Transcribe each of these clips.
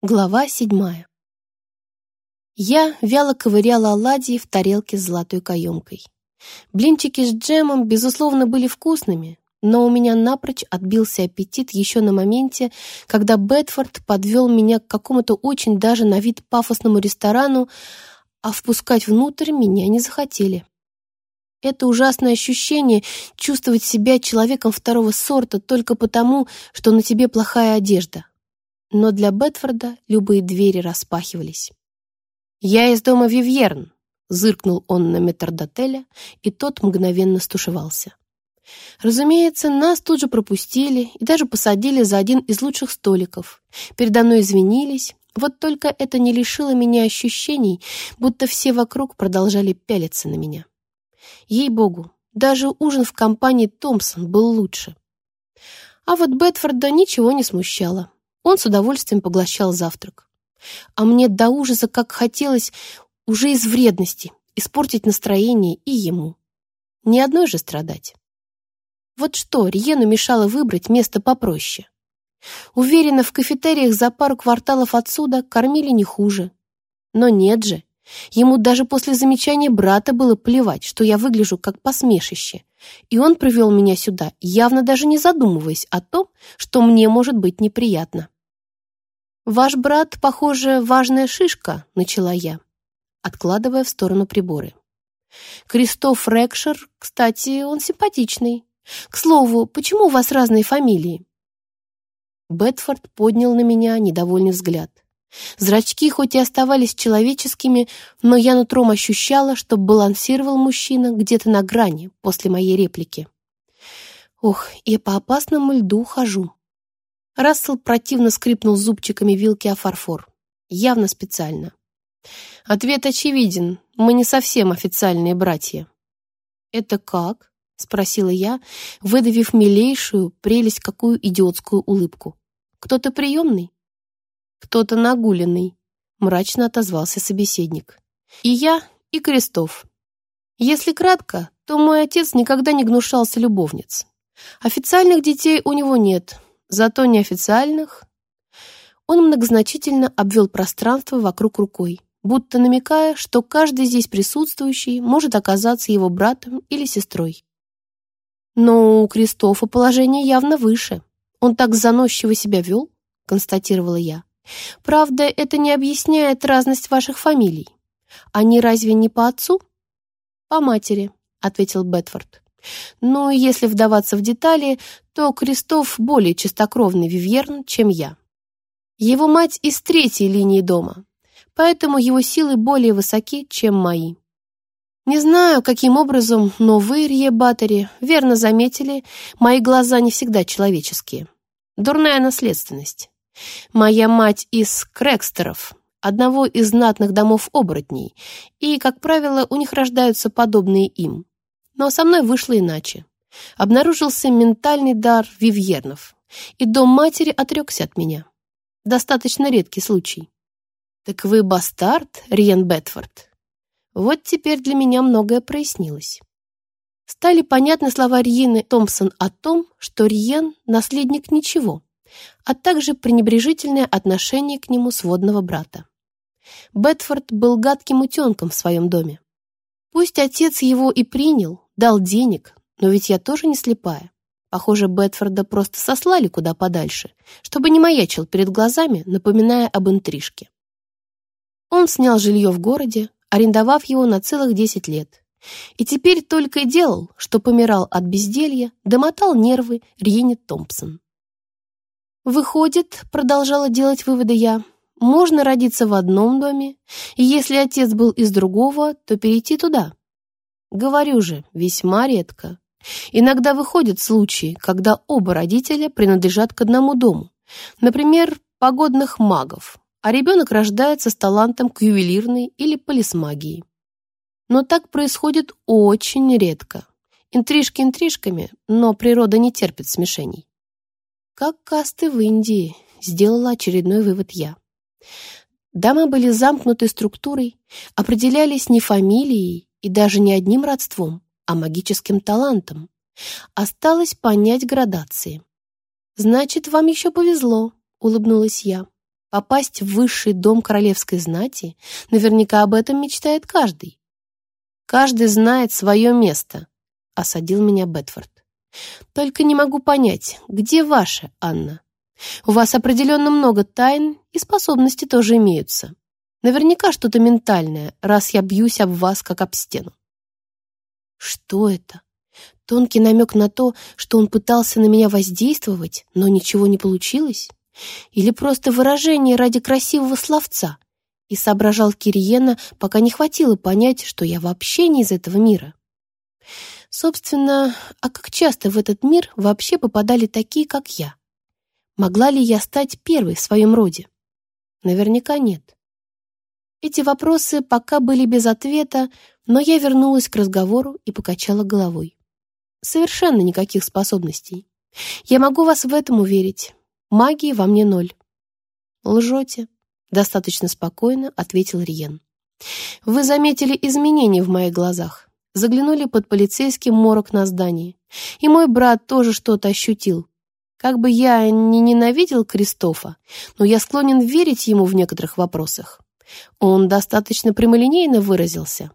Глава седьмая. Я вяло ковыряла оладьи в тарелке с золотой каемкой. Блинчики с джемом, безусловно, были вкусными, но у меня напрочь отбился аппетит еще на моменте, когда Бетфорд подвел меня к какому-то очень даже на вид пафосному ресторану, а впускать внутрь меня не захотели. Это ужасное ощущение чувствовать себя человеком второго сорта только потому, что на тебе плохая одежда, но для Бетфорда любые двери распахивались. «Я из дома Вивьерн», — зыркнул он на метрдотеля, и тот мгновенно стушевался. Разумеется, нас тут же пропустили и даже посадили за один из лучших столиков. Передо мной извинились, вот только это не лишило меня ощущений, будто все вокруг продолжали пялиться на меня. Ей-богу, даже ужин в компании Томпсон был лучше. А вот Бетфорда ничего не смущало. Он с удовольствием поглощал завтрак. А мне до ужаса как хотелось уже из вредности испортить настроение и ему. Ни одной же страдать. Вот что Риену мешало выбрать место попроще. Уверена, в кафетериях за пару кварталов отсюда кормили не хуже. Но нет же, ему даже после замечания брата было плевать, что я выгляжу как посмешище, и он привел меня сюда, явно даже не задумываясь о том, что мне может быть неприятно. «Ваш брат, похоже, важная шишка», — начала я, откладывая в сторону приборы. «Кристоф Рекшер, кстати, он симпатичный. К слову, почему у вас разные фамилии?» Бетфорд поднял на меня недовольный взгляд. Зрачки хоть и оставались человеческими, но я нутром ощущала, что балансировал мужчина где-то на грани после моей реплики. Ох, я по опасному льду хожу. Рассел противно скрипнул зубчиками вилки о фарфор. Явно специально. Ответ очевиден. Мы не совсем официальные братья. «Это как?» — спросила я, выдавив милейшую, прелесть какую идиотскую улыбку. «Кто-то приемный?» «Кто-то нагуленный», — мрачно отозвался собеседник. «И я, и Крестов. Если кратко, то мой отец никогда не гнушался любовниц. Официальных детей у него нет, зато неофициальных. Он многозначительно обвел пространство вокруг рукой, будто намекая, что каждый здесь присутствующий может оказаться его братом или сестрой. Но у Кристофа положение явно выше. Он так заносчиво себя вел, констатировала я. Правда, это не объясняет разность ваших фамилий. Они разве не по отцу? По матери, ответил Бетфорд. Но если вдаваться в детали, то Крестов более чистокровный вивьерн, чем я. Его мать из третьей линии дома, поэтому его силы более высоки, чем мои. Не знаю, каким образом, но вы, Рье Баттери, верно заметили, мои глаза не всегда человеческие. Дурная наследственность. Моя мать из Крекстеров, одного из знатных домов оборотней, и, как правило, у них рождаются подобные им. Но со мной вышло иначе. Обнаружился ментальный дар вивьернов, и дом матери отрекся от меня. Достаточно редкий случай. «Так вы бастард, Риен Бетфорд?» Вот теперь для меня многое прояснилось. Стали понятны слова Риены Томпсон о том, что Риен — наследник ничего, а также пренебрежительное отношение к нему сводного брата. Бетфорд был гадким утенком в своем доме. Пусть отец его и принял, Дал денег, но ведь я тоже не слепая. Похоже, Бетфорда просто сослали куда подальше, чтобы не маячил перед глазами, напоминая об интрижке. Он снял жилье в городе, арендовав его на целых 10 лет. И теперь только и делал, что помирал от безделья, домотал нервы Риене Томпсон. «Выходит, — продолжала делать выводы я, — можно родиться в одном доме, и если отец был из другого, то перейти туда, Говорю же, весьма редко. Иногда выходят случаи, когда оба родителя принадлежат к одному дому. Например, погодных магов, а ребенок рождается с талантом к ювелирной или полисмагии. Но так происходит очень редко. Интрижки интрижками, но природа не терпит смешений. Как касты в Индии, сделала очередной вывод я. Дома были замкнутой структурой, определялись не фамилией и даже не одним родством, а магическим талантом. Осталось понять градации. «Значит, вам еще повезло», — улыбнулась я. Попасть в высший дом королевской знати, наверняка об этом мечтает каждый. Каждый знает свое место, осадил меня Бетфорд. Только не могу понять, где ваша, Анна? У вас определенно много тайн, и способности тоже имеются. Наверняка что-то ментальное, раз я бьюсь об вас, как об стену. Что это? Тонкий намек на то, что он пытался на меня воздействовать, но ничего не получилось? Или просто выражение ради красивого словца? И соображал Кириена, пока не хватило понять, что я вообще не из этого мира. Собственно, а как часто в этот мир вообще попадали такие, как я? Могла ли я стать первой в своем роде? Наверняка нет. Эти вопросы пока были без ответа, но я вернулась к разговору и покачала головой. Совершенно никаких способностей. Я могу вас в этом уверить. Магии во мне ноль. Лжете, достаточно спокойно ответил Риен. Вы заметили изменения в моих глазах. Заглянули под полицейский морок на здании. И мой брат тоже что-то ощутил. Как бы я не ненавидел Кристофа, но я склонен верить ему в некоторых вопросах. Он достаточно прямолинейно выразился.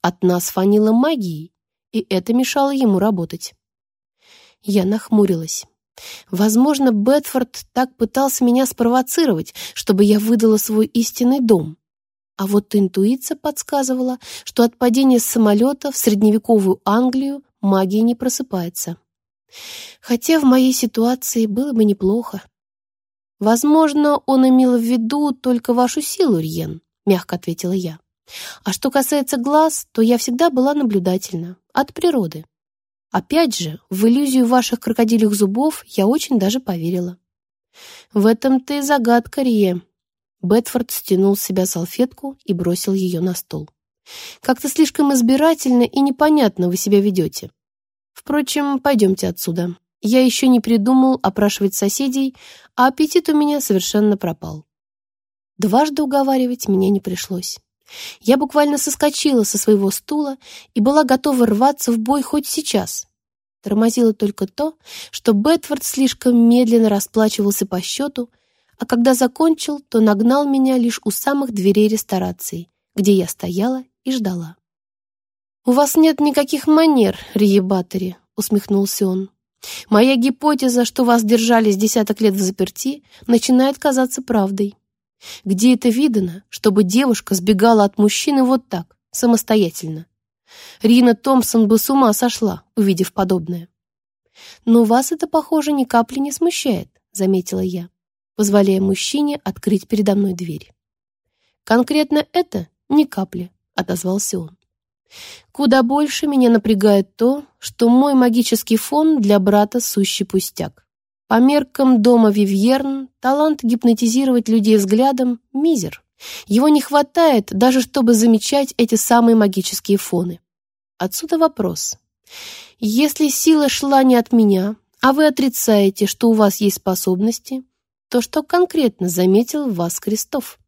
От нас фанило магией, и это мешало ему работать. Я нахмурилась. Возможно, Бетфорд так пытался меня спровоцировать, чтобы я выдала свой истинный дом. А вот интуиция подсказывала, что от падения с самолета в средневековую Англию магия не просыпается. Хотя в моей ситуации было бы неплохо. Возможно, он имел в виду только вашу силу, Рьен, мягко ответила я. А что касается глаз, то я всегда была наблюдательна, от природы. Опять же, в иллюзию ваших крокодилих зубов я очень даже поверила. В этом-то и загадка, Рье. Бетфорд стянул с себя салфетку и бросил ее на стол. Как-то слишком избирательно и непонятно вы себя ведете. Впрочем, пойдемте отсюда. Я еще не придумал опрашивать соседей, а аппетит у меня совершенно пропал. Дважды уговаривать меня не пришлось. Я буквально соскочила со своего стула и была готова рваться в бой хоть сейчас. Тормозило только то, что Бетфорд слишком медленно расплачивался по счету, а когда закончил, то нагнал меня лишь у самых дверей ресторации, где я стояла и ждала. «У вас нет никаких манер, Риебатори», — усмехнулся он. «Моя гипотеза, что вас держали с десяток лет в заперти, начинает казаться правдой. Где это видано, чтобы девушка сбегала от мужчины вот так, самостоятельно? Рина Томпсон бы с ума сошла, увидев подобное. «Но вас это, похоже, ни капли не смущает», — заметила я, позволяя мужчине открыть передо мной дверь. «Конкретно это ни капли», — отозвался он. Куда больше меня напрягает то, что мой магический фон для брата сущий пустяк. По меркам дома Вивьерн талант гипнотизировать людей взглядом — мизер. Его не хватает даже, чтобы замечать эти самые магические фоны. Отсюда вопрос. Если сила шла не от меня, а вы отрицаете, что у вас есть способности, то что конкретно заметил в вас Крестов?